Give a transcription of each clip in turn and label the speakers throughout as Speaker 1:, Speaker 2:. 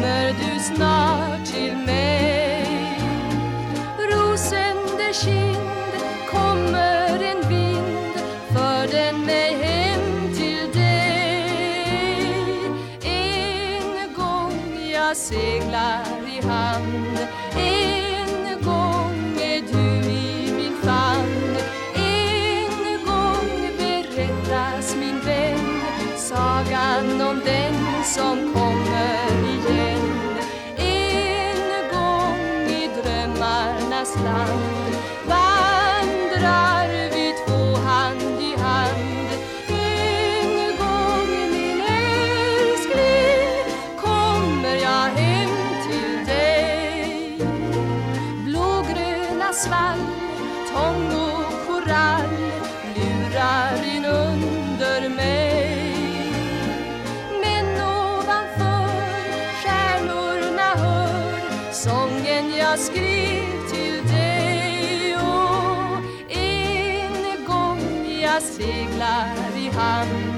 Speaker 1: kommer du snart till mig. Rosende kind kommer en vind för den mig hem till dig. En gång jag seglar i hamn En gång är du i min famn. En gång berättas min vän sagan om den som kommer drömmarnas land. Vandrar vi två hand i hand. En gång min älskling kommer jag hem till dig. Blågröna svall, Men jag skrev till dig. Och en gång jag seglar i hamn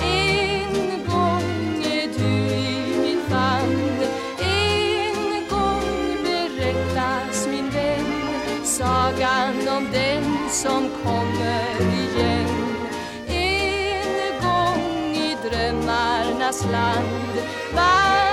Speaker 1: En gång är du i min famn. En gång berättas min vän sagan om den som kommer igen. En gång i drömmarnas land.